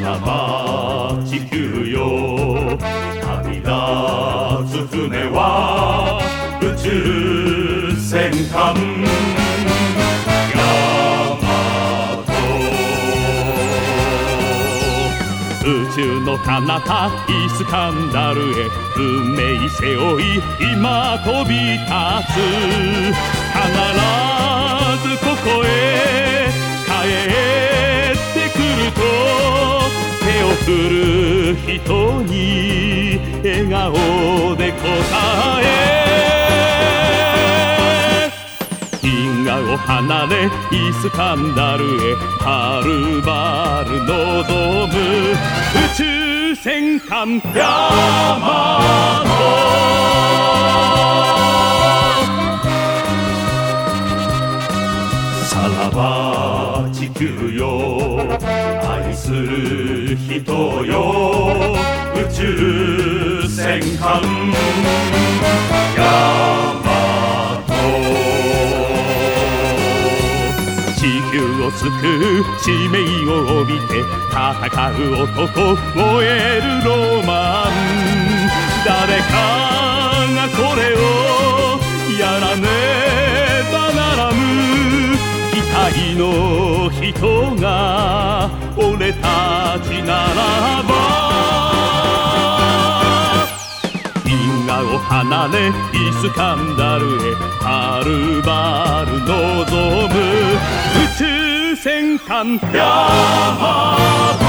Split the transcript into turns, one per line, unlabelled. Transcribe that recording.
らば地球よ旅立つ船は宇宙戦艦。ヤマト。宇宙の彼方イスカンダルへ運命背負い今飛び立つ。必ず手を振る人に笑顔で答え。銀河を離れイスカンダルへはるばる望む。宇宙戦艦ヤマト。さらば地球よ。す人よ。宇宙戦艦。ヤマト。地球を救う使命を帯びて戦う男燃えるロマン。誰かがこれをやらねばならぬ。期待の人が俺たちならば。銀河を離れイスカンダルへはるばる望む。宇宙戦艦ヤマト